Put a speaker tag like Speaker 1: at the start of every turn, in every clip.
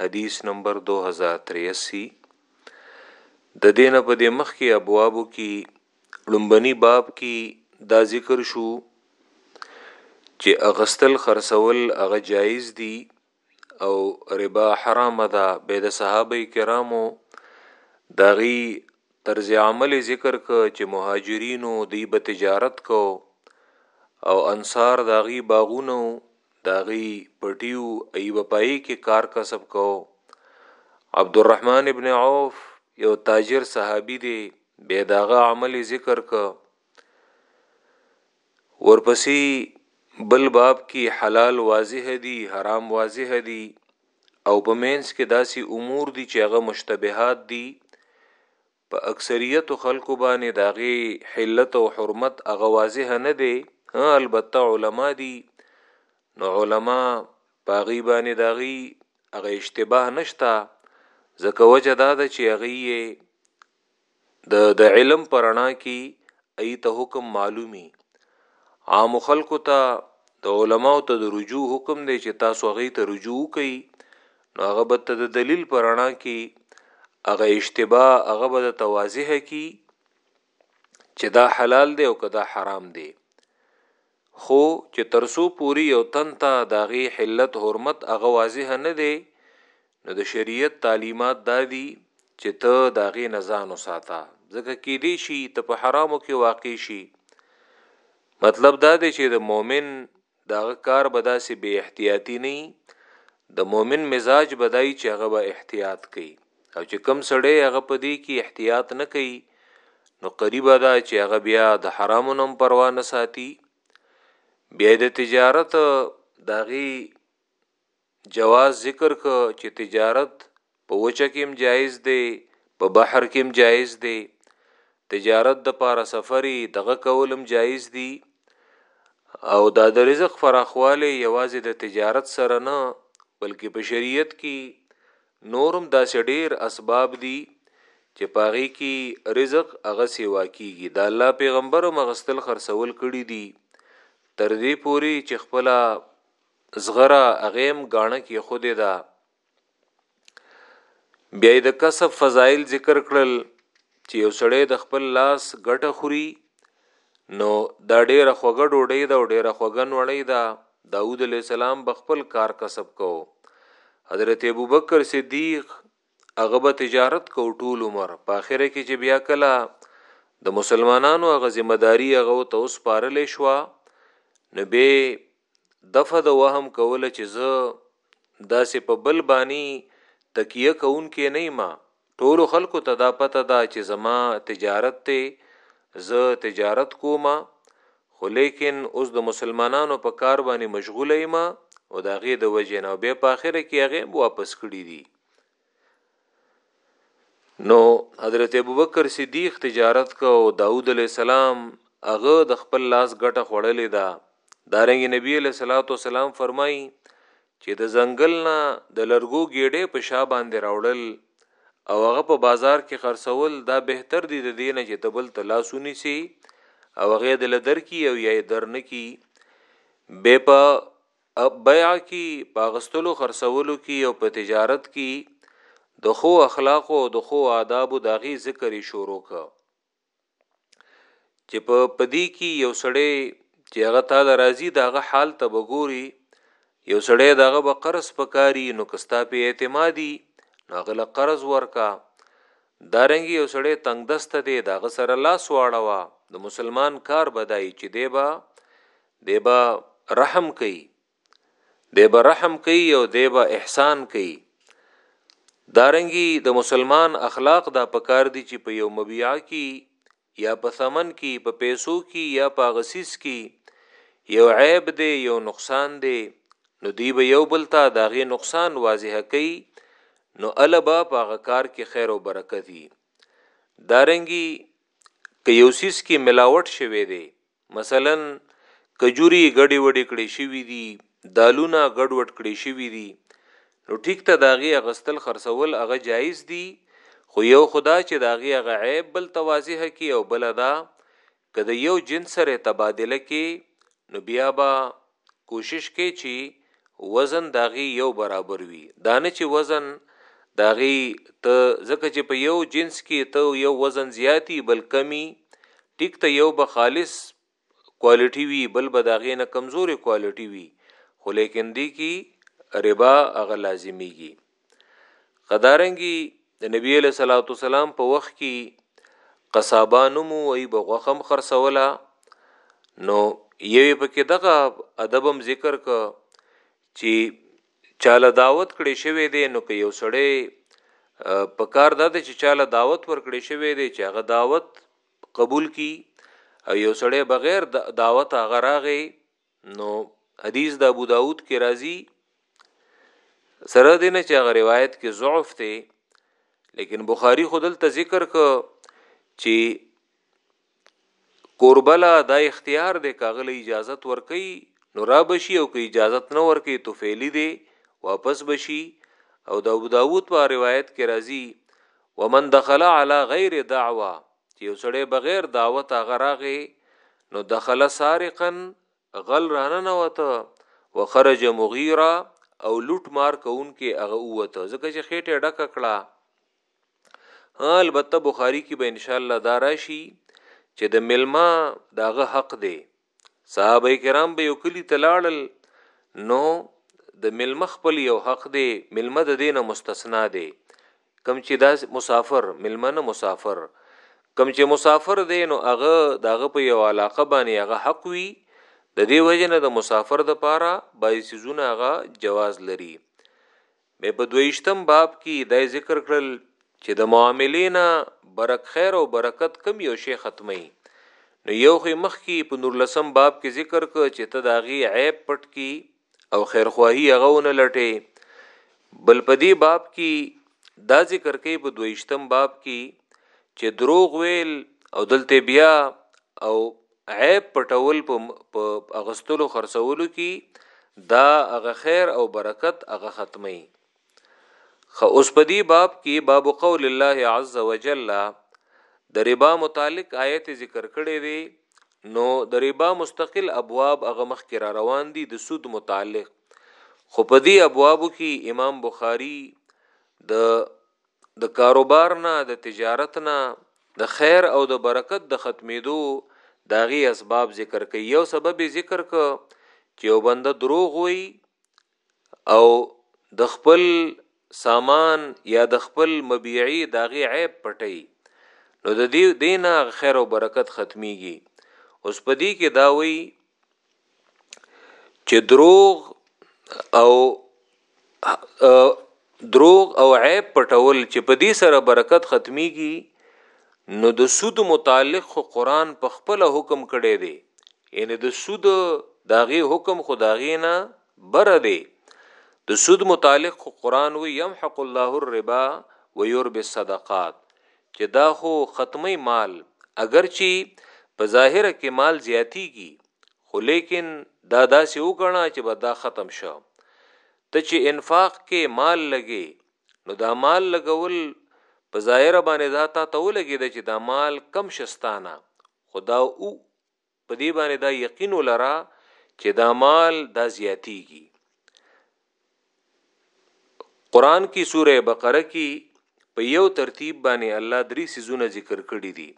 Speaker 1: حديث نمبر دو هزار ترياسی د دینه په دې مخ کې ابوابو کې لومبني باب کې دا ذکر شو چې اغستل خرڅول هغه جایز دي او ربا حرام ده به د صحابه کرامو دغي طرز عمل ذکر ک چې مهاجرینو دی به تجارت کو او انصار داغي باغونو داغی پټی وو ای به پای کې کار کسب کو عبدالرحمن ابن عوف یو تاجر صحابي دی به داغه عمل ذکر ک ورپسې بل باب کې حلال واضح دي حرام واضح دي او په مینس کې داسې امور دي چې هغه مشتبهات دي په اکثریت خلکو باندې د هغې حلت او حرمت هغه واضح نه دی ها البته علما دي نو علما په هغې باندې د هغې هغه اشتباه نشته ځکه وجه دا ده چې هغې یې د د علم پرانا کې ای ته حکم معلومي عام خلکو ته د علماو ته د رجوع حکم دی چې تاسو هغه ته رجوع کوي نو هغه به ته د دلیل په رڼا کې هغه اشتباه هغه به ته واضح کی چې دا حلال دی او که دا حرام دی خو چې ترسو پوری یو تن ته داغي حلت حرمت هغه واضح نه دی نو د شریعت تعلیمات دادی چې ته داغي نزان وساته ځکه کې دی شي ته په حرامو کې واقع شي مطلب دا دی چې د مؤمن د هغه کار به داسې بې احتیاطي نه وي، د مؤمن مزاج به دا وي چې هغه به احتیاط کوي او چې کوم سړی هغه په دې کې احتیاط نه کوي نو قریبه ده چې هغه بیا د حرامو نه هم پروا نه ساتي بیا د تجارت د هغې جواز ذکر که چه تجارت په وچه کې هم جائز دی په بحر کې هم جائز دی تجارت د پاره سفری دغه کولم جائز دی او دا د رزق فراخواله یوازې د تجارت سره نه بلکې په شریعت کې نورم داسې ډیر اسباب دي چې پاغي کې رزق هغه سیوا کیږي دا الله پیغمبر مغستل خرڅول کړي دي تر دې پوري چې خپل زغره هغه هم غاڼه کې خودې ده بیا د کسب فضایل ذکر کړل چې یو سړی د خپل لاس ګټه خوري نو دا ډیره خوګه ډوډۍ دا ډیره خوګه نوړی دا داوود علی السلام بخپل کار کسب کو حضرت ابوبکر صدیق هغه به تجارت کو ټول عمر په اخره کې چې بیا کله د مسلمانانو هغه ذمہ داری هغه ته اوس پارلې شو نو به دفع د وهم کوله چې زه داسې په بل بانی تکیه کوونکی نه ما ټولو خلکو ته دا پته ده چې زما تجارت ته زه تجارت کوم خو لیکن اوس د مسلمانانو په کار باندې مشغوله ما او دا غي د وجه نه به په اخر کې هغه واپس کړی دي نو حضرت ابوبکر صدیق تجارت کو او داوود علی السلام هغه د خپل لاس ګټه خړلې ده دارنګ نبی علیہ الصلوۃ والسلام فرمایي چې د ځنګل نه د لرګو ګېډې په شا باندې راوړل او هغه په بازار کې خرڅول دا بهتر دي د دینه چې تبل تلاسونی سي او هغه د لدر کی او یا درن کی به په په بيع کي، په اخستلو خرڅولو کي او په تجارت کي د ښو اخلاقو او د ښو آدابو د هغې ذکر يې شروع کړ چي په په دې کي يو سړی چي هغه تا له راضي د هغه حال ته به ګوري يو سړی د هغه به قرض په کاري نو که ستا په اعتمادي نو هغه له قرض ورکا دارنګ یو سړی تنگ دست دی داغه سره لاس واړه وا د مسلمان کار بدای چې دی با دی به رحم کوي دی به رحم کوي او دی به احسان کوي دارنګي د مسلمان اخلاق دا پکار دي چې په یو مبيعه کې یا په ثمن کې په پیسو کې یا په غسیس کې یو عیب دی یو نقصان دی نو دی به یو بل ته داغه نقصان واضح کوي نو البا په غکار کې خیر او برکت دي دارنګي که یو سیس کې ملاوت شوي دی مثلاً کجوري ګډې وډې کړې شوي دي، دالونه ګډوډ کړې شوي دي، نو ټیک ته د هغې اخستل خرڅول هغه جایز دي، خو یو خو دا چې د هغې هغه عیب بل ته واضح کړي او بله دا که د یو جنس سره تبادله کړې نو بیا به کوشش کړئ چی وزن د هغی یو برابر وی دا نه چی وزن د هغی ته ځکه چی په یو جنس کی ته یو وزن زیات وی بل کم وی ټیک ته یو به خالص کوالټی وی بل به د هغی نه کمزوری کوالټی وی خو لیکن دی کی ربا هغه لازمیږی. قدارنګي د نبی له صلوات والسلام په وخت کې قصابانو مو وی بغوخم خرڅولا نو یوې پکې دغه ادبم ذکر ک چې چاله دعوت کړي شوی دی نو که یو سړی په کار ده چې چاله دعوت ورکړي شوی دی چې هغه دعوت قبول کی او یو سړی بغیر دعوت هغه راغی نو حدیث د ابو داود کې راځي سره دې نه چې هغه روایت کې ضعف دی لیکن بخاری خودل ته ذکر ک چې کوربلا دا اختیار دی کاغله اجازه ورکي نو را بشي او که اجازه نه ورکي تو فعلی دی واپس بشي او د ابو داود په روایت کې راځي ومن دخل علی غیر دعوا چې یو سړی بغیر دعوت هغه راغی نو دخل سارقا غل راننوته وخرج مغیرا او لوټ مار کوونکې هغه اوته ځکه چې خېټه ډک کړه البته بخاری کې به ان شاء الله دا راشي چې د ملما داغه حق دی صحابه کرام به یو کلی ته لاړل نو د ملمه خپل یو حق دی ملمه د دینه مستثنا دی کم چې دا مسافر ملمه نه مسافر کم چې مسافر دی نو هغه دغه په یو علاقه باندې هغه حق وي د دې وجنه د مسافر د پاره بای سيزونه هغه جواز لري مې په دویشتم باب کې دا ذکر کړل چې د معاملې نه برک خیر او برکت کم یو شی ختمي نو یو خو مخکې په نورلسم باب کې ذکر ک چې ته دا غي عیب پټ کی او خیرخواهی هغه ونه لټې بل په دې باب کې دا ذکر کوي په دویشتم باب کې چې دروغ ویل او دلته بیا او عیب پټول په په اغستلو خرڅولو کی دا هغه خیر او برکت هغه ختمی خو اوس په دې باب کې باب قول الله عز وجل د ربا متعلق آیت ذکر کړی دی نو د ربا مستقل ابواب هغه مخ کې را روان دي د سود متعلق خو په دې ابوابو کې امام بخاری د د کاروبار نه د تجارت نه د خیر او د برکت د ختمېدو داغي اسباب ذکر کوي یو سبب ذکر ک چې یو بنده دروغ وي او د خپل سامان یا د خپل مبيعي داغي عیب پټي نو د دې دینه خیر او برکت ختميږي اوس پدې کې دا وی چې دروغ او دروغ او عیب پټول چې په دې سره برکت ختميږي نو د سود متعلق خو قران په خپل حکم کړي دي یعنی د سود داغي حکم خداغي نه بر دی د سود متعلق خو قران وی يمحق الله الربا ويربي الصدقات چې دا خو ختمي مال اګرچي په ظاهره کې مال زیاتیږي خو لیکن دا داسې وګڼه چې به دا ختم شه ته چې انفاق کې مال لګي نو دا مال لګول په ظاهره باندې دا تا ته ولګي چې دا مال کم شستانه خدا او په دې باندې دا یقین ولره چې دا مال دا زیاتیږي قران کې سوره بقره کې په یو ترتیب باندې الله درې سيزونه ذکر کړی دي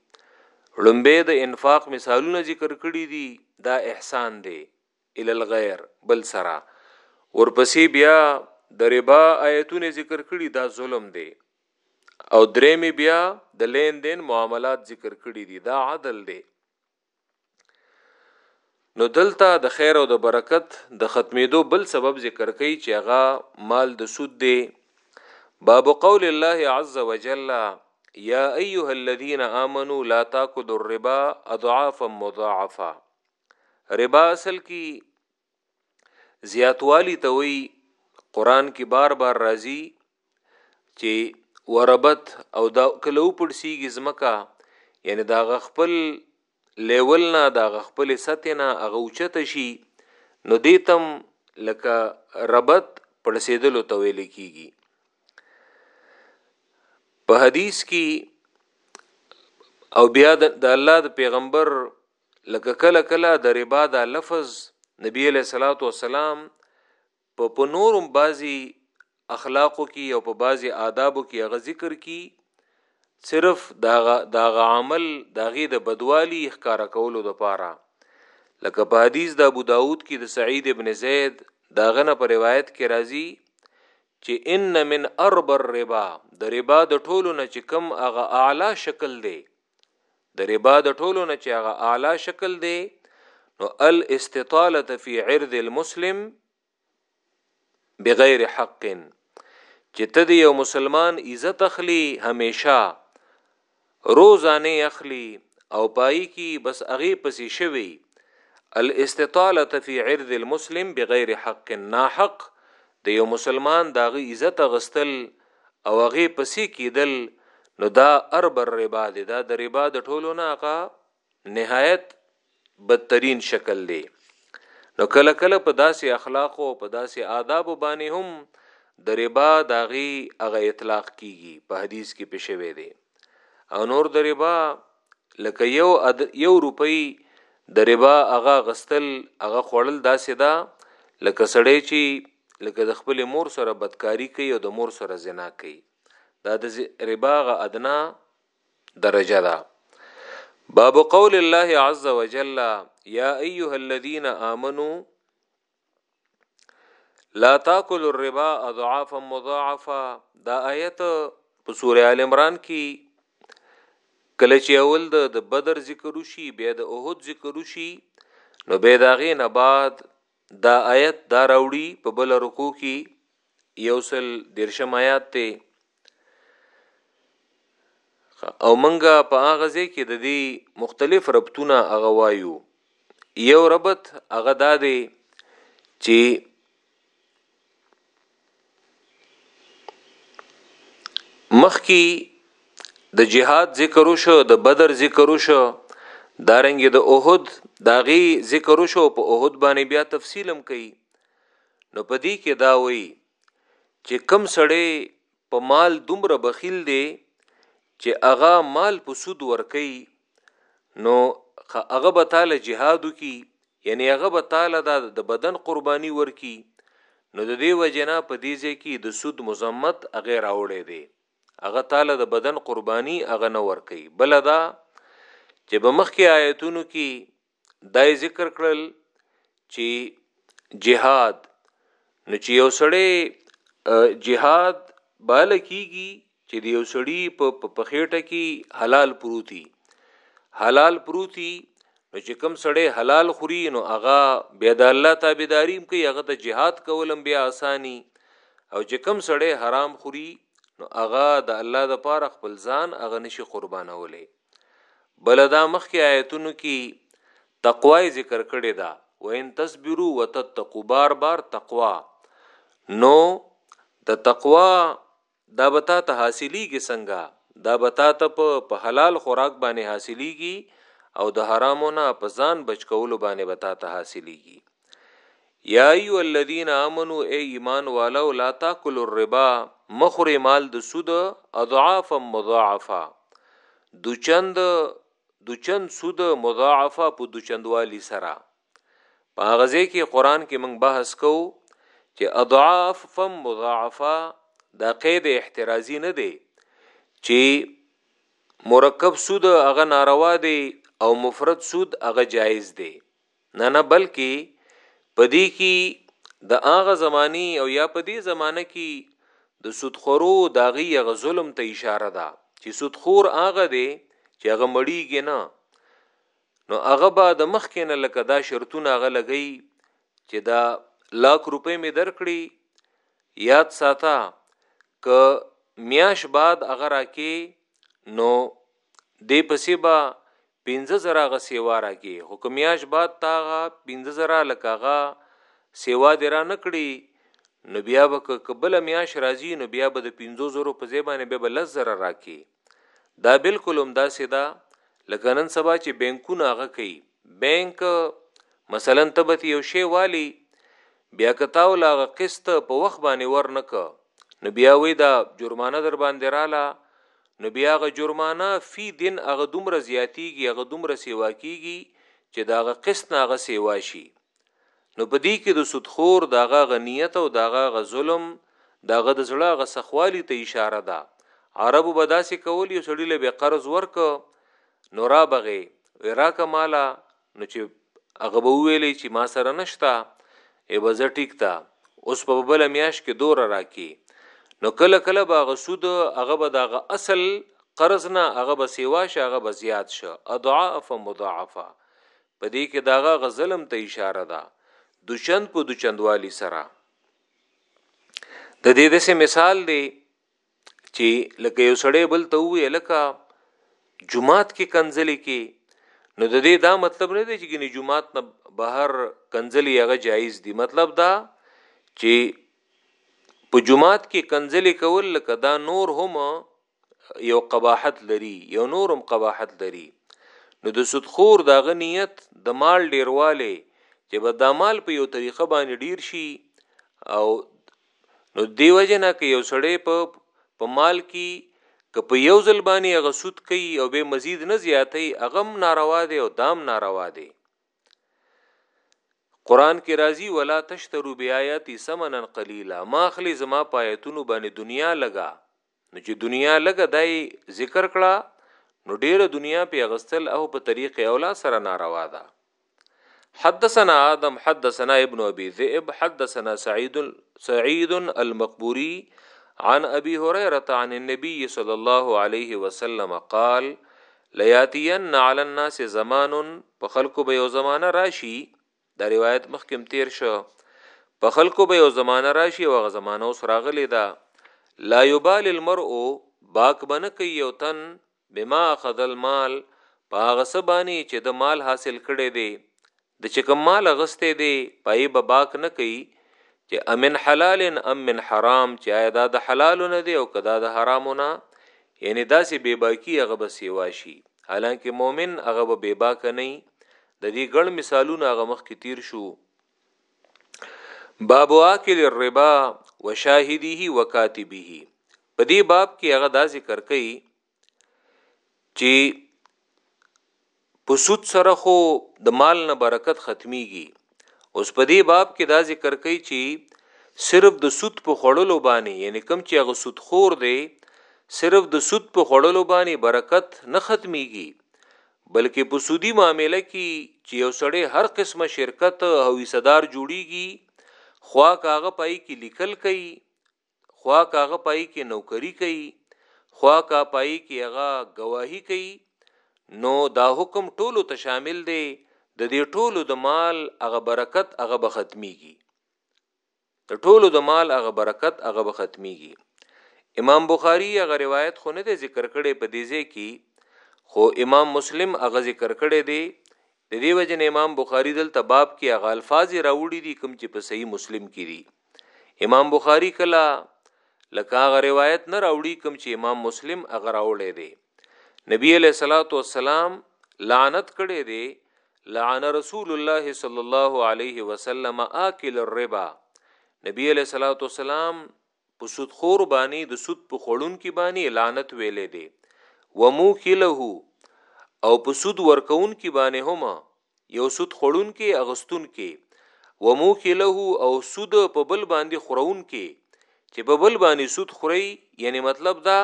Speaker 1: لومبه د انفاق مثالونه ذکر کړی دي دا احسان دی ال الغیر بل سرا ورپسې بیا د ربا آیتونه ذکر کړی دا ظلم دی او درېمې بیا د لین دین معاملات ذکر کړی دي دا عدل دی نو دلته د خیر او د برکت د ختمېدو بل سبب ذکر کوي چې هغه مال د سود دی باب قول الله عز وجل یا ایها الذین آمنو لا تاکلوا الربا اضعافا مضاعفا ربا اصل کی زیاتوالی ته وی قران کې بار بار راځي چې وربت او دا کله وپړ سیږي زمکا یعنی دا خپل لیول نه دا خپل سطح نه هغه اوچته شي نو دیتم لکه ربط پړسیدلو ته ویل کیږي په حدیث کې او بیا د الله د پیغمبر لکه کله کله د ربا دا لفظ نبی علیہ الصلوۃ والسلام په په نورم بازي اخلاقو کې او په بازي آدابو کې هغه ذکر کی صرف داغه داغه عمل داغه د بدوالی ښکارا کولو د پاره لکه په حدیث د ابو داود کې د سعید ابن زید داغه نه په روایت کې راځي چې ان من اربر ربا د ربا د ټولو نه چې کم هغه اعلی شکل دی د ربا د ټولو نه چې هغه اعلی شکل دی نو الاستطاله فی عرض المسلم بغیر حق چې ته یو مسلمان عزت اخلي همیشه روزانه اخلي او پای کی بس اغه پسې شوی الاستطاله فی عرض المسلم بغیر حق ناحق د یو مسلمان داغه عزت غستل او هغه پسې کیدل نو دا اربر ربا دی دا د ربا د ټولو نه هغه نهایت بدترین شکل دی نو کله کله په داسې اخلاق او په داسې آداب باندې هم د ربا داغي هغه اطلاق کیږي په حدیث کې پښوي دی او نور د ربا لکه یو اد... یو روپۍ د ربا هغه غستل هغه خړل داسې دا لکه سړی چې لکه د خپلې مور سره بدکاری کوي او د مور سره زنا کوي دا د ربا غ ادنا درجه ده باب قول الله عز وجل یا ایها الذین آمنو لا تاکل الربا اضعافا مضاعفا دا آیت په سوره ال عمران کې کله چې اول د بدر ذکر وشي بیا د احد ذکر وشي نو به داغه نه بعد دا آیت دا راوړي په بل رکو کې یوسل دیرشم آیات ته او منګه په هغه ځای کې د دې مختلف ربطونه هغه وایو یو ربط هغه دا دی چې مخکی د جهاد ذکر وشو د بدر ذکر وشو دارنګ د احد داغي ذکر وشو په احد باندې بیا تفصیلم کوي نو پدې کې دا وایي چې کم سړی په مال دومره بخیل دی چې هغه مال په سود ورکي نو هغه به تعالی جهاد کی یعنی هغه به تعالی د بدن قربانی ورکی نو د دې وجنا په دې ځای کې د سود مزمت هغه راوړې دی هغه تعالی د بدن قربانی هغه نه ورکي بل دا چې بمخ کې آیتونو کې دا ذکر کړل چې جهاد نو چې یو سړی جهاد بال کیږي چې د یو سړی په پخېټه کې حلال پروتي حلال پروتي نو چې کم سړی حلال خوري نو هغه بیا د الله تابعداریم کوي هغه د جهاد کولم بیا اساني او چې کم سړی حرام خوري نو هغه د الله د پاره خپل ځان هغه نشي قربانولې بل دا مخکې آیتونو کې تقوا ذکر کړی دا وان تصبروا وتتقوا بار بار تقوا نو د تقوا دا بتا ته حاصلېږي څنګه دا بتا ته په حلال خوراک باندې حاصلېږي او د حرامو نه په ځان بچ کولو باندې بتا ته حاصلېږي یا ایو الذین آمنو ای ایمان والو لا تاکلوا الربا مخری مال د سود اضعاف مضاعفه دوچند دوچند سود مضاعفه په دوچندوالی سره په غزه کې قران کې موږ بحث کوو چې اضعاف فم مضاعفه دا قید احترازی نه دی چې مرکب سود هغه ناروا دی او مفرد سود هغه جایز دی نه نه بلکه په دې کې د هغه زماني او یا په دې زمانه کې د سودخورو داغي هغه ظلم ته اشاره ده چې سودخور هغه دی چې هغه مړیږي نه نو هغه به د مخ کې نه لکه دا شرطونه هغه لګی چې دا لاک روپۍ می درکړي یاد ساته ک میاش بعد هغه راکې نو دې پسې به پنځه زره هغه سېوا راکې خو که مياشت بعد تا هغه پنځه زره لکه هغه سېوا دې را نه کړې نو بيا به که که بله مياشت راځي نو بيا به د پنځو زرو په ځای باندې بيا به لس زره راکې دا بلکل همداسې ده لکه نن سبا چې بانکونه هغه کوي بانک مثلا ته به یو شی والی بیا که تا ولا هغه قسط په وخت باندې ورنکه نو بیا وی دا جرمانه در باندې رااله نو بیا هغه جرمانه فی دین هغه دومره زیاتیږي هغه دومره سیوا کیږي چې دا هغه قسط نه هغه سیوا شي نو په دې کې د سودخور داغه غنیت او داغه غ ظلم داغه د زړه غ سخوالی ته اشاره ده عربو به داسې کول یو سړی له به قرض ورک نو را بغې وراکه مالا نو چې هغه به ویلی چې ما سره نشته ای به زه ټیک تا اوس په بل میاش کې دور راکی نو کله کله به هغه سود هغه به دغه اصل قرض نه هغه به سیوا شه هغه به زیات شه اضعاف مضاعفه په دې کې داغه غزلم ته اشاره ده دوچند په دوچندوالي سره د دې دسه مثال دی چې لکه یو سړی بل ته وی لکه جمعات کې کنځلې کې نو د دې دا مطلب نه دی چې ګنې جمعات نه بهر کنځلې هغه جایز دي مطلب دا چې په جمعات کې کنځلې کول لکه دا نور هم یو قباحت لري یو نور هم قباحت لري نو د سودخور دا غنیت د مال ډیرواله چې به دا مال په یو طریقه باندې ډیر شي او نو دی وجه نه که یو سړی په په مال کی که په یو ځل باندې هغه سود کوي او به مزید نه زیاتي اغم ناروا دی او دام ناروا دی قران کې راځي ولا تشترو بیااتی ثمنن قلیلا ما خلی زما پایتونو باندې دنیا لگا نو چې دنیا لګه دای ذکر کړه نو ډیره دنیا په غستل او په طریق اولا سره ناروا ده حدثنا آدم حدثنا ابن ابي ذئب حدثنا سعيد سعيد المقبوري عن ابي هريره عن النبي صلى الله عليه وسلم قال لياتين على الناس زمان په خلکو به یو زمانہ راشي دا روایت مخکې هم تیر شو په خلکو به یو زمانه راشي او هغه زمانه اوس راغلې ده لا یبال المرء باک بنه کوي یو تن بما اخذ المال په هغه سبانی چې د مال حاصل کړي دي د چې کوم مال غسته دي پای به باک نه کوي چې امن حلال ام من حرام چې آیا دا د حلال نه دی او کدا د حرام نه یعنی داسې بے باکی هغه به سیوا شي حالانکه مؤمن هغه به بے باک نه د دې ګڼ مثالونه هغه مخ کې تیر شو باب واکل الربا وشاهده وکاتبه په دې باب کې هغه دا ذکر کوي چې په سود سره خو د مال نه برکت ختميږي اوس په دې باب کې دا ذکر کوي چې صرف د سود په خړلو باندې یعنی کم چې هغه سود خور دی صرف د سود په خړلو باندې برکت نه ختميږي بلکې په سودي معامله کې چې یو سړی هر قسمه شرکت او حصه دار جوړیږي خوا که هغه پای کې لیکل کوي خوا که هغه پای کې نوکری کوي خوا که پای کې هغه گواهی کوي نو دا حکم ټولو ته شامل دی د دې ټولو د مال هغه برکت هغه به ختميږي د ټولو د مال هغه برکت هغه به ختمیږي امام بخاری هغه روایت خو نه دی ذکر کړي په دې ځای کې خو امام مسلم هغه ذکر کړي دی د دې وجنه امام بخاری دلته باب کې هغه الفاظ راوړي دي کوم چې په صحیح مسلم کې دي امام بخاری کله لکه هغه روایت نه راوړي کوم چې امام مسلم هغه راوړي دی نبی علیہ الصلوۃ والسلام لعنت کړي دی لعن رسول الله صلی الله علیه وسلم آکل الربا نبی علیہ الصلوۃ والسلام په سود خور باندې د سود په خړون کې باندې لعنت ویلې دي وموکله او په سود ورکون کې باندې هما یو سود خړون کې اغستون کې وموکله او سود په بل باندې خورون کې چې په بل باندې سود خوري یعنی مطلب دا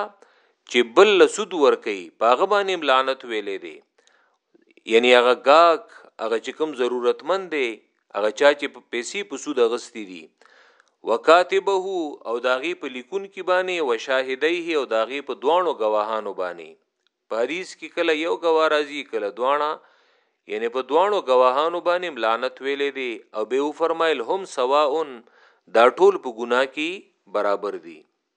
Speaker 1: چې بل سود ورکي پاغه باندې لعنت ویلې دي یعنی هغه گاک هغه چې کوم ضرورتمند دی هغه چا چې په پیسې په سود غستی دي وکاتبه او داغي په لیکون کې باندې او شاهدیه او داغي په دوانو گواهانو باندې په حدیث کې کله یو گواه راځي کله دوانا یعنی په دوانو گواهانو باندې لعنت ویلې دي او به فرمایل هم سواء دا ټول په ګناه کې برابر دي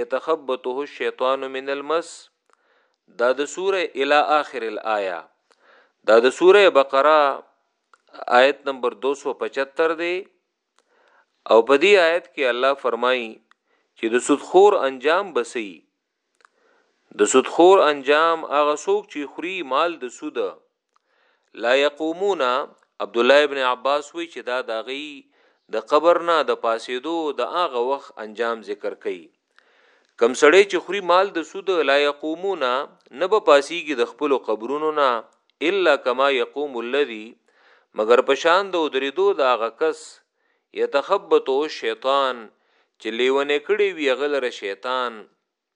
Speaker 1: یتخبطه الشیطان من المس دا د سوره الی اخر الایا دا د سوره بقره آیت نمبر 275 دی او په دې آیت کې الله فرمایي چې د سودخور انجام بسي د سودخور انجام هغه څوک چې خوري مال د سود لا يقومون عبد الله ابن عباس وی چې دا داغي د قبر نه د پاسېدو د هغه وخت انجام ذکر کړي کم سړی چې خوري مال د سود لا يقومون نه به پاسيږي د خپل قبرونو نه الا کما يقوم الذي مگر پشان د ودریدو د هغه کس يتخبطه الشیطان چې لیونه کړي وی غلره شیطان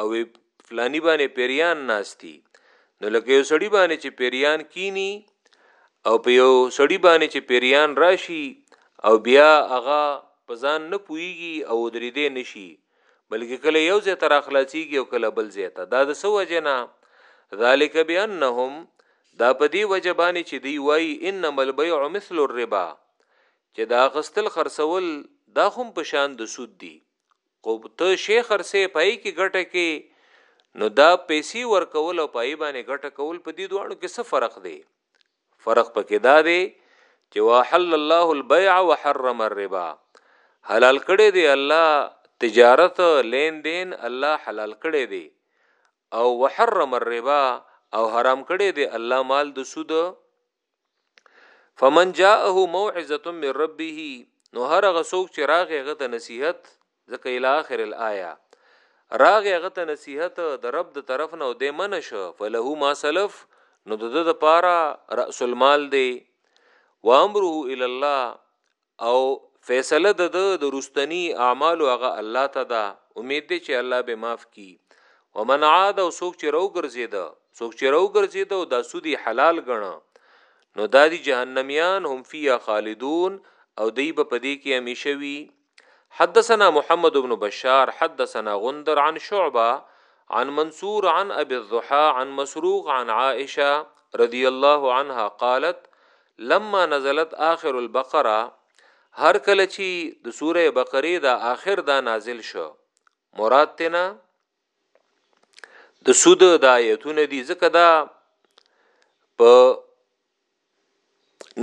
Speaker 1: او فلانی باندې پیریان ناشتي نو لکه یو سړی باندې چې پیریان کینی او په یو سړی باندې چې پیریان راشي او بیا هغه پزان نه پويږي او درې دې نشي بلکې کله یو ځای تر اخلاصيږي او کله بل ځای ته دا د سو وجنا ذالک بانهم دا په دی وجبانی چې دی وای انما البيع مثل الربا چې دا غستل خرڅول دا هم په شان د سود دی قوب ته شي خرڅه پای کې ګټه کې نو دا پیسې ورکول او پای باندې ګټه کول په دې دوانو کې څه فرق دی فرق پکې دا دی چې وحل الله البيع وحرم الربا حلال کړی دی الله تجارت لین دین الله حلال کړی دی او وحرم الربا او حرام کړی دی الله مال د سود فمن جاءه موعظه من ربه نو هر هغه څوک چې راغی هغه ته نصيحت ځکه اله اخر الايه راغی هغه ته نصيحت د رب د طرف نه او د منش فله ما سلف نو د د پاره راس المال دی و امره الى الله او فیصله د ده د رستنی اعمالو هغه الله ته ده امید دی چې الله به معاف کی ومن عاد او څوک چې راو ګرځیده څوک چې راو ګرځیده او دا سودی حلال غنه نو دا دی جهنميان هم فيها خالدون او دی به پدې کې همیشه وي حدثنا محمد بن بشار حدثنا غندر عن شعبه عن منصور عن ابي الضحى عن مسروق عن عائشه رضي الله عنها قالت لما نزلت آخر البقره هر کله چی د سوره بقره دا آخر دا نازل شو مراد تینا د سود د آیتونه دي ځکه دا په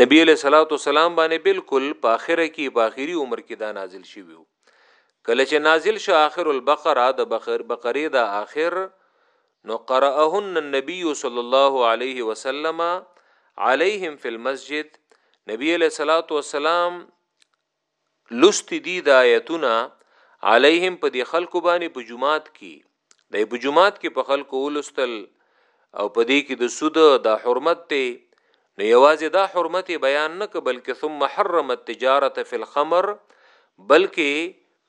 Speaker 1: نبی له صلوات و سلام باندې بالکل په اخره کې په اخري عمر کې دا نازل شوی کله چې نازل شو اخر البقره د بقره د اخر نو قرأهن النبي صلی الله علیه وسلم علیهم فی المسجد نبی علیہ الصلوۃ والسلام لست دی د آیتونه علیهم په دې خلکو باندې په جمعات کې د په جمعات کې په خلکو ولستل او په دې کې د سود د حرمت ته نو یوازې دا حرمت بیان نه ک بلکې ثم حرم التجارت فی الخمر بلکې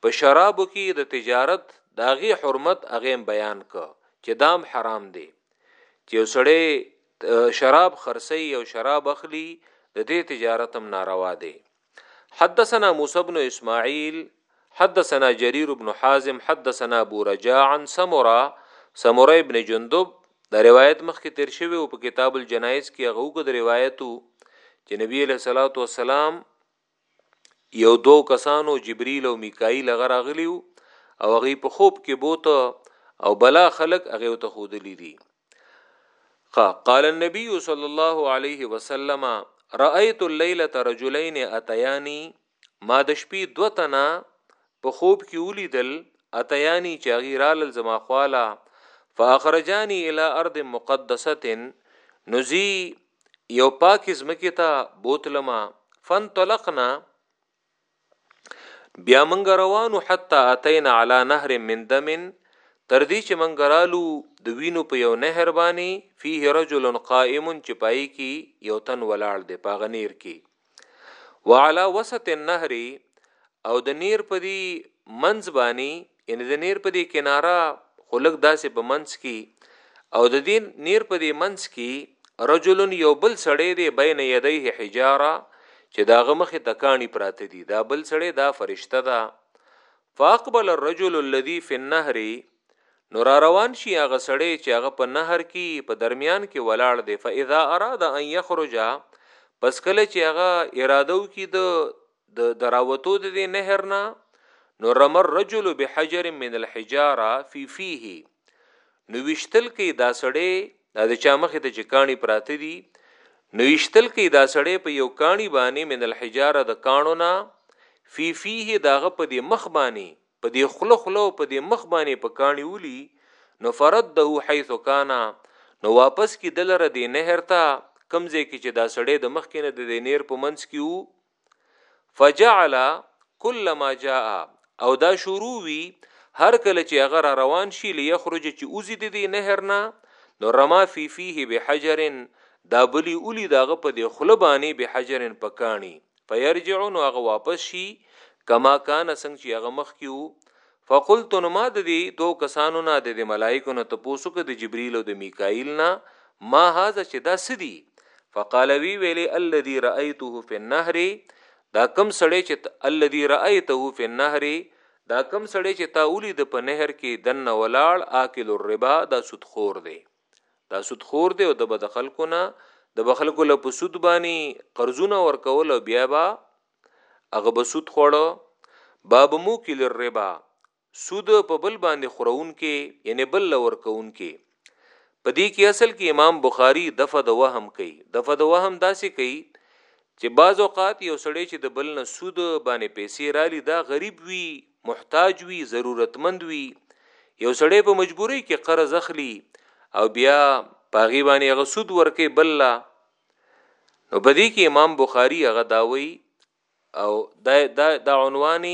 Speaker 1: په شرابو کی د تجارت د هغی حرمت هغه هم بیان که چه دام حرام دی چه یو سړی شراب خرڅوی او شراب اخلی د دی تجارت هم ناروا دی حدثنا موسی بن اسماعیل حدثنا جریر بن حازم حدثنا ابو رجاء عن سمرا سمرا ابن جندب دا روایت مخ کی تیر شوی او په کتاب الجنایز کی هغه وګد روایتو چې نبی له صلوات و سلام یو دوه کسانو جبرئیل او میکائیل هغه راغلی او هغه په خوب کې بوته او بلا خلق هغه ته خودلی دي قال النبي صلى الله عليه وسلم رايت الليله رجلين اتياني ما د شپې دو تنه په خوب کې ولیدل اتياني چې غیرال زما خواله فاخرجاني الى ارض مقدسه نزي یو پاکی زمکی ته بوتلما فانطلقنا بیا منګ روانو حتی اتینا علی نهر من دمن تر دې چې منګ رالو د وینو په یو نهر باندې فيه رجل قائم چې پای کې یو تن ولاړ دی پاغنیر کې وعلى وسط النهر او د نیر په دی منځ باندې یعنی د نیر په دی کناره خلق داسې په منځ کې او د دین نیر په دی منځ کې رجل یو بل سړی دی بین یدیه حجاره چې دا غمخه تکانی پراته دي دا بل سړی دا فرشته ده فاقبل الرجل الذي في النهر نو را روان شي هغه سړی چې هغه په نهر کې په درمیان کې ولاړ دی فاذا اراد ان يخرج پس کله چې هغه اراده وکي د دراوتو د دې نهر نه نو رمر رجل بحجر من الحجاره فی فیه نو وشتل کې دا سړی د چا مخ ته چې کانی پراته دي نو وشتل کې دا سړی په یو کانی باندې من الحجاره د کانو نه فی فیه داغه په دې مخ باندې په دې خوله خوله او په دې مخ باندې په کاڼي ولي نو فرده حيث کان نو واپس کي دلره دې نهر ته کوم ځای کې چې دا سړی د مخکې نه د دې نهر په منځ کې وو فجعل کل ما جاء او دا شروع وي هر کله چې هغه را روان شي ليخرج چې اوزي د دې نهر نه نو رما فی فیه بحجر دا بلی اولی داغه په دې خلبانی بحجر پکانی فيرجعو نو هغه واپس شي کما کان څنګه چې هغه مخ کیو فقلت نو ما د دې دو کسانو نه د دې ملائکو نه تپوسو کې د جبريل او د میکائیل نه ما هاذا چې دا سدي فقال وی ویلی الذي رايته في النهر دا کم سړی چې الذي رايته في النهر دا کم سړی چې تا ولید په نهر کې دنه ولاړ آکل الربا دا سود خور دی دا سود خور دی او د بد خلکو نه د بخلکو له په سود باندې قرضونه ورکول او بیا با هغه به سود خوړو باب مو کې لربا سود په بل باندې خورون کې یعنی بل لور کون کې په دې کې اصل کې امام بخاری دفه د وهم کوي دفه د وهم داسې کوي چې بعض اوقات یو سړی چې د بل نه سود باندې پیسې رالی دا غریب وي، محتاج وي، ضرورتمند وي، یو سړی په مجبورۍ کې قرض اخلي او بیا په هغې باندې هغه سود ورکوي بل لا نو په دې کې امام بخاري هغه دا وایي او دا دا, دا عنوان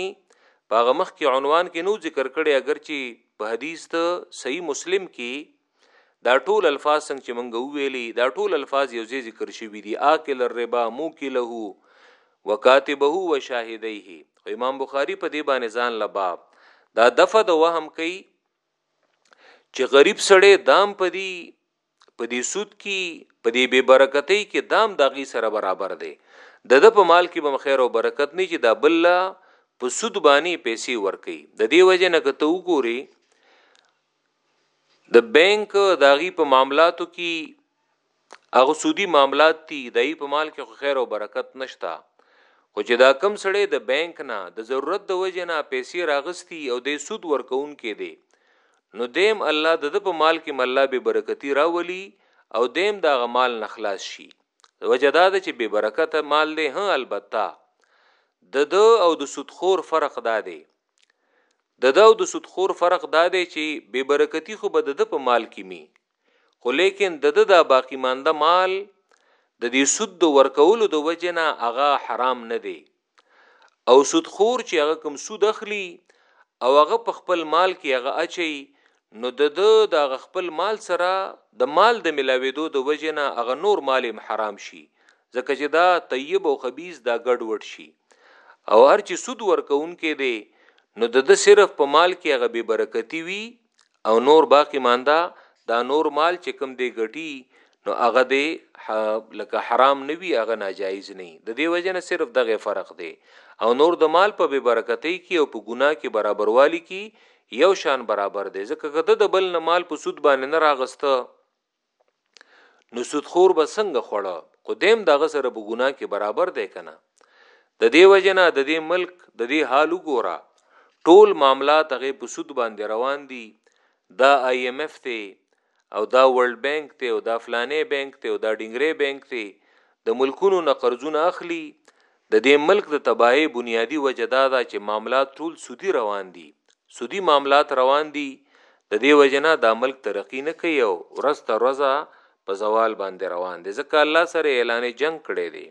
Speaker 1: په هغه مخ کې عنوان کې نو ذکر کړي اگر چې په حدیث ته صحیح مسلم کې دا ټول الفاظ څنګه چې مونږ وویلي دا ټول الفاظ یو ځای ذکر شوي دي آکل الربا موکله وکاتبه وشاهدیه خو امام بخاری په دې باندې ځان لباب دا دفه د وهم کوي چې غریب سړی دام پدی پدی سود کی پدی بے برکتی کی دام داغي سره برابر دی د د په مال کې به خیر او برکت نه چې دا بل په سود باندې پیسې ورکي د دې وجه نه کته وګوري د بانک داغي په معاملاتو کی هغه سودی معاملات دي دای په مال کې خیر او برکت نشتا خو چې دا کم سړی د بانک نه د ضرورت د وجې نه پیسې راغستی او د سود ورکون کې دی نو دیم الله د په مال کې مله به برکتی راولي او دیم دا غمال نخلاص شي وجدا د چې به برکت مال دی ها البته د د او د سودخور فرق دا دی د ده او د سود خور فرق دا دی چې بې برکتي خو به د ده په مال کې مي خو لیکن د ده دا باقی مانده مال د دې سود د ورکولو د وجې نه هغه حرام نه دی او سود خور چې هغه کم سود اخلي او هغه په خپل مال کې هغه اچي نو د ده د هغه خپل مال سره د مال د ملاوېدو د وجې نه هغه نور مال هم حرام شي ځکه چې دا طيب او خبيث دا ګډ وډ شي او هر چې سود ورکونکې دی نو د ده صرف په مال کې هغه بې برکتي وي او نور باقي مانده دا نور مال چې کم دی ګټي نو هغه دی لکه حرام نه وي هغه ناجایز نه د دې وجه نه صرف دغه فرق دی او نور د مال په بے برکتۍ کې او په ګناه کې برابروالی کې یو شان برابر دی ځکه کده د بل نه مال په سود باندې نه راغسته نو سود خور به څنګه خوړه خو دیم دغه سره په ګناه کې برابر دی کنه د دې وجه نه د دې ملک د دې حال وګوره ټول معاملات هغه په سود باندې روان دي دا آی ایم ایف ته او دا ورلډ بانک دی او دا فلانی بانک دی او دا ډنګری بانک دی د ملکونو نه قرضونه اخلي د دې ملک د تباهي بنیادی وجه دا ده چې معاملات ټول سودی روان دي سودی معاملات روان دي د دې وجه نه دا ملک ترقی نه کوي او ورځ تر ورځه په زوال باندې روان دی ځکه الله سره اعلان جنگ کړی دی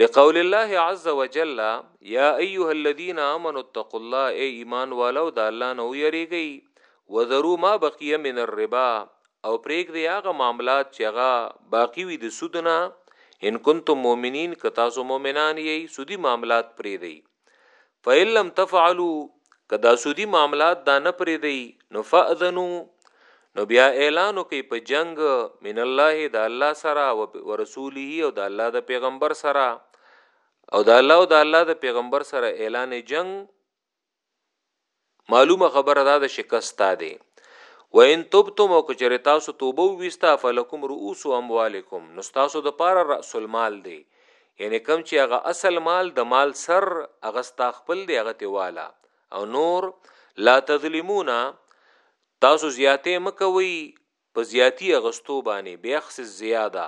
Speaker 1: لقول الله عز وجل یا ایها الذین آمنوا اتقوا الله ای ایمان والو د الله نه ویریږئ وذرو ما بقی من الربا او پریک دی هغه معاملات چې هغه باقی وي د سودنه ان کنتم مؤمنین که تاسو مؤمنان یې سودی معاملات پری دی فإن لم تفعلوا که دا سودی معاملات دا نه پرې دی نو فاذنو نو بیا اعلان کوي په جنگ من الله د الله سره او رسوله او د الله د پیغمبر سره او د الله او د الله د پیغمبر سره اعلان جنگ معلومه خبره دا ده شکست ستا دی وان تبتم او کچره تاسو توبه وستا فلکم رؤوس اموالکم نو تاسو د پاره راس المال دی یعنی کم چې هغه اصل مال د مال سر هغه ستا خپل دی هغه تی والا او نور لا تظلمون تاسو زیاتې مکوي په زیاتی اغستو باندې بیخص زیاده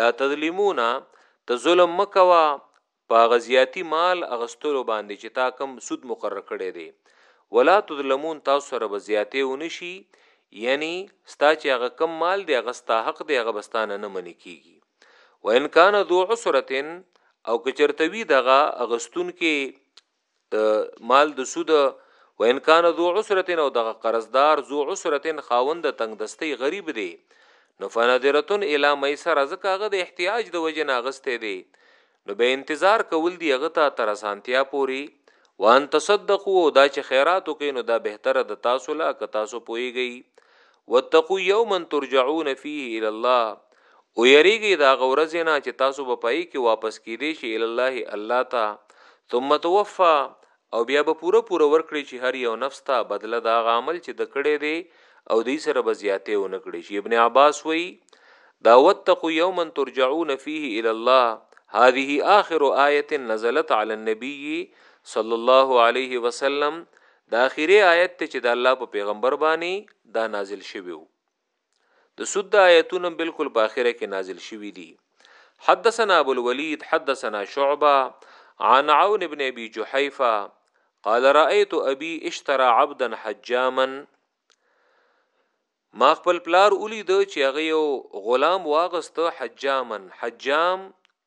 Speaker 1: لا تظلمون ته ظلم مکوا په هغه زیاتي مال اغستلو باندې چې تا کوم سود مقرر کړی دی ولا تظلمون تاسو سره به زیاتې ونه شي یعنی ستا چې هغه کم مال دی هغه ستا حق دی هغه بستانه نه منې کیږي و ان کان ذو عسره او که چرته وی دغه اغستون کې د مال د سود و ان کان ذو عسرتن او دغه قرضدار ذو عسرتن خاوند تنگ دستی غریب دی نو فنادرتن الی میسر ازکه هغه د احتیاج د وجه ناغسته دی نو به انتظار کول دی هغه ته تر اسانتیا پوری وان تصدقوا دا چې خیرات وکینو دا بهتره د تاسو لا که تاسو پویږئ واتقوا یوما ترجعون فیه الی الله او یریږئ د هغه ورځې نه چې تاسو به پای کې واپس کیدی شئ الی الله الله ته ثم توفی او بیا به پوره پوره ورکړي چې هر یو نفس ته بدله د هغه عمل چې د کړی دی او دی سره به زیاتې ونه کړي شي ابن عباس وایي دا واتقوا یوما ترجعون فیه الی الله هذه آخر آیه نزلت علی النبی صلی الله علیه وسلم دا اخیری آیت ته چې د الله په پیغمبر باندې دا نازل شوی وو د سود د آیتونو بالکل په اخره کې نازل شوی دي حدثنا ابو الولید حدثنا شعبه عن عون ابن ابي جحيفه قال رايت ابي اشترى عبدا حجاما ما خپل پلار ولید چې هغه یو غلام واغسته حجامن حجام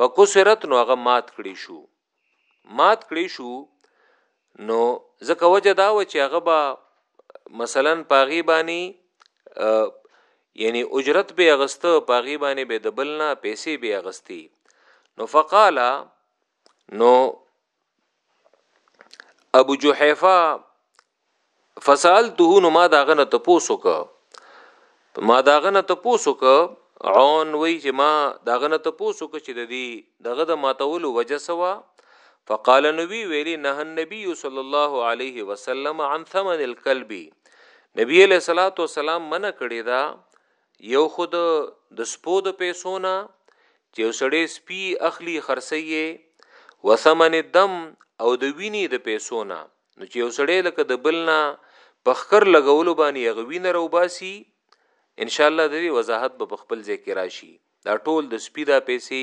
Speaker 1: فکسرت نو هغه مات کړی شو مات کړی شو نو ځکه وجه دا و چې هغه به مثلا پاغي بانی یعنی اجرت به اغسته پاغي باندې به د بلنا پیسې به اغستی نو فقالا نو ابو جحیفه فسالته نو ما دا غنه ته پوسو ک ما دا غنه ته پوسو ک عون وی چې ما دا غنه ته پوسو ک چې د دې دغه د ماتولو وجه سوا فقال نبی ویلی نه النبی صلی الله علیه وسلم عن ثمن الكلب نبی علیہ الصلوۃ والسلام منع کړی دا یو خو د د سپو د پیسو نه چې یو سړی سپی اخلي خرڅي یې وثمن الدم او د ویني د پیسو نه نو چې یو سړی لکه د بل نه پخکر لګولو باندې یغوینه رو باسي ان شاء الله د وضاحت به خپل ځای کې راشي دا ټول د سپیدا پیسې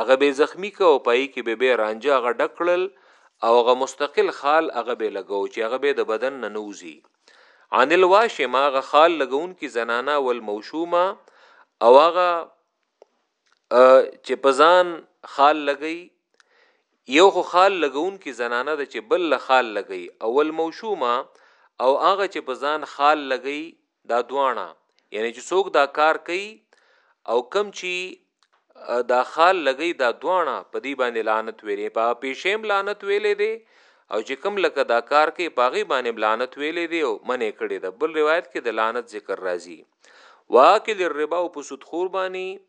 Speaker 1: هغه به زخمی کو او پای کې به به رانجه هغه ډکړل او هغه مستقل خال هغه به لګو چې هغه به د بدن نه نوزي عن الواشمه هغه خال لګون کې زنانا والموشومه او هغه چې پزان خال لګي یو خو خال لګون کې زنانه د چې بل خال لګي اول موشومه او هغه چې په ځان خال لګي دا دواړه یعنی چې څوک دا کار کوي او کم چې دا خال لګي دا دواړه په دې باندې لعنت ویلې په پیشیم لعنت ویلې دي او چې کم لکه دا کار کوي پاغي باندې لعنت ویلې دي او منې کړي د بل روایت کې د لعنت ذکر راځي واکل الربا او په سود قرباني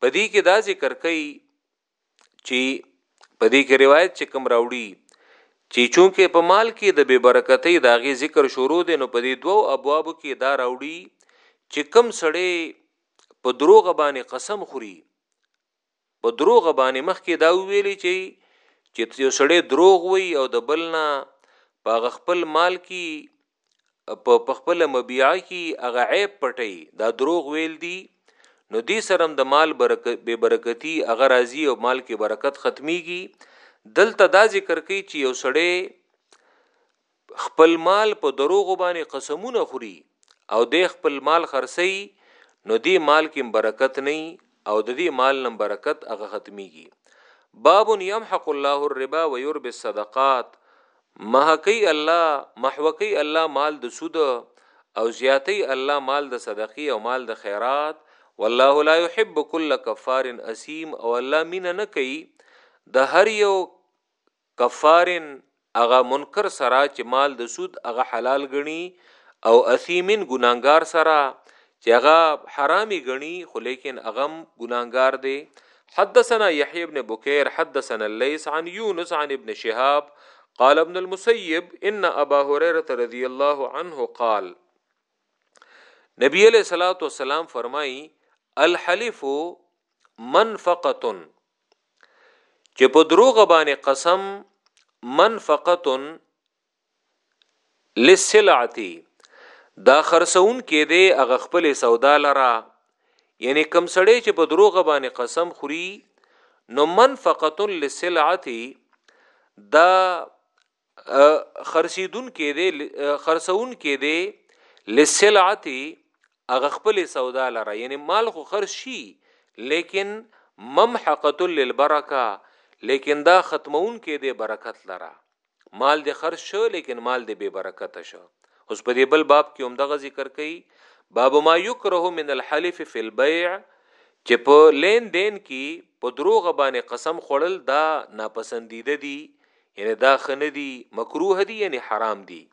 Speaker 1: په دې کې دا ذکر کوي چې په دې کې روایت چې کوم راوړي چې چونکه په مال کې د بے برکتۍ داغي ذکر شروع دي نو په دې دوو ابوابو کې دا راوړي چې کم سړی په دروغ باندې قسم خوري په دروغ باندې مخکې دا ویلي چې چې یو سړی دروغ وي او د بل نه په خپل مال کې په خپل مبيعه کې هغه عیب پټي دا دروغ ویل دي نو دې سرم د مال برکت به برکتی هغه راضي او مال کې برکت ختميږي دلته دا ذکر کوي چې یو سړی خپل مال په دروغو باندې قسمونه خوري او دی خپل مال خرڅوي نو دې مال کې برکت نه او د دې مال نه برکت هغه ختميږي باب يمحق الله الربا ويربي الصدقات محکی الله محوکی الله مال د سود او زیاتی الله مال د صدقې او مال د خیرات والله لا يحب كل كفار اسيم او الله مين نه کوي د هر یو کفار هغه منکر سره چې مال د سود هغه حلال غني او اثیم ګناګار سره چې هغه حرامي غني خو لیکن هغه ګناګار دی حدثنا يحيى بن بكير حدثنا الليث عن يونس عن ابن شهاب قال ابن المسيب ان ابا هريره رضي الله عنه قال نبی علیہ الصلوۃ والسلام فرمایي الحلف منفقه چې په دروغ باندې قسم منفقتن للسلعتی دا خرڅون کې دی هغه خپل سودا لرا یعنی کم سړی چې په دروغ باندې قسم خوري نو منفقتن للسلعتی دا خرسیدون کې دی خرسون کې دی لسلعتی اغه خپل سودا لره یعنی مال خو خرج شي لیکن ممحقه للبرکه لیکن دا ختمون کې دی برکت لره مال د خرج شو لیکن مال د بے برکت شو اوس په دې بل باب کې هم دغه ذکر کړي باب ما یکره من الحلف فی البیع چې په لین دین کې په دروغ باندې قسم خوړل دا ناپسندیده دي یعنی دا خنه دی مکروه دی یعنی حرام دی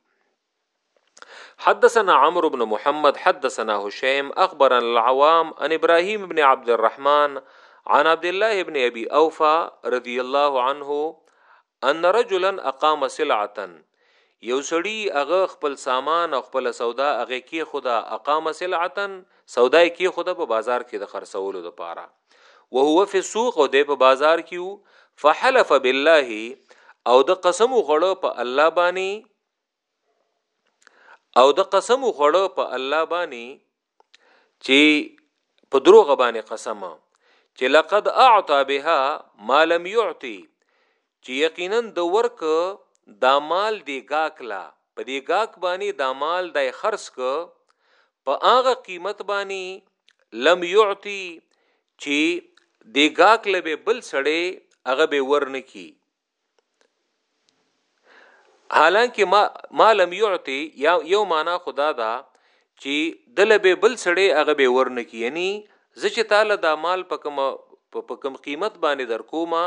Speaker 1: حدثنا عمرو بن محمد حدثنا هشام اخبرنا العوام عن ابراهيم بن عبد الرحمن عن عبد الله بن ابي اوفا رضي الله عنه ان رجلا اقام سلعه یو سړی هغه خپل سامان او خپل سودا هغه کې خدا اقام سلعه سودا کې خدا په بازار کې د خرڅولو لپاره وهو فی السوق او د په بازار کې وو فحلف بالله او د قسم خوړو په الله باندې او د قسم خوړو په الله باندې چې په دروغ باندې قسم چې لقد اعطى بها ما لم يعطي چې یقینا د ورک دا مال دی گاک لا په دی گاک باندې دا مال دای خرڅ ک په هغه قیمت باندې لم يعطي چې د گاک لبه بل سړی هغه به ورنه کی حالانکه ما ما لم يعطي یا یو معنا خدا دا چې د لبه بل سړی هغه به ورنه کی یعنی زه چې تعالی دا مال په کوم په کوم قیمت باندې در کومه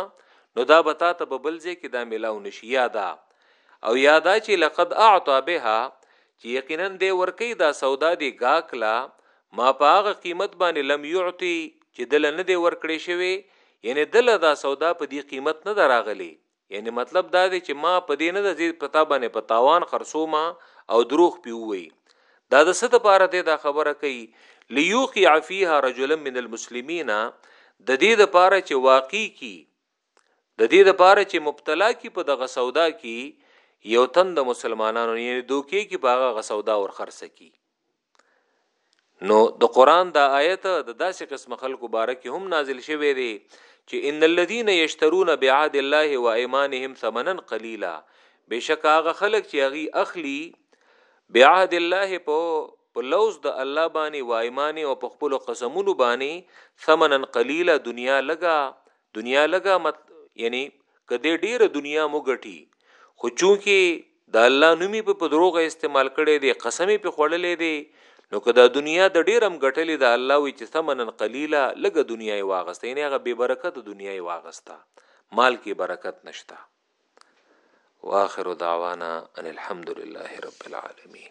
Speaker 1: نو دا به تا ته په بل ځای کې دا ملاو نشي یادا او یادا چې لقد اعطى بها چې یقینا دی ورکوي دا سودا دې ګاک له ما په هغه قیمت باندې لم یعطي چې دله نه دی ورکړې شوی یعنی دله دا سودا په دې قیمت نه دراغلی یعنی مطلب دا دی چې ما په دې نه د زید پتا باندې په تاوان خرڅو ما او دروغ پیوي دا د ست لپاره دی دا خبره کوي ليوقع فيها رجلا من المسلمين د دې لپاره چې واقع کی د دې لپاره چې مبتلا کړي په دغه سودا کې یو تن د مسلمانانو یعنی دوکې کې په هغه سودا ور خرڅ کړي نو د قران دا آیت د داسې قسم خلکو باره کې هم نازل شوی دی چې ان الذين يشترون بعهد الله وايمانهم ثمنا قليلا بشک هغه خلک چې هغه اخلي بعهد الله په په لوز د الله باندې وایمانه او په خپل قسمونو باندې ثمنن قلیلا دنیا لگا دنیا لګه مت یعنی کدی ډیره دنیا مو ګټي خو چونکی د الله نومي په پدروغه استعمال کړي دي قسم په خړلې دي نو که دا دنیا د ډیرم ګټلې د الله وی چې ثمنن قلیلا لګه دنیا یې واغسته یې هغه بے برکت دنیا یې واغسته مال کې برکت نشتا واخر دعوانا ان الحمد لله رب العالمین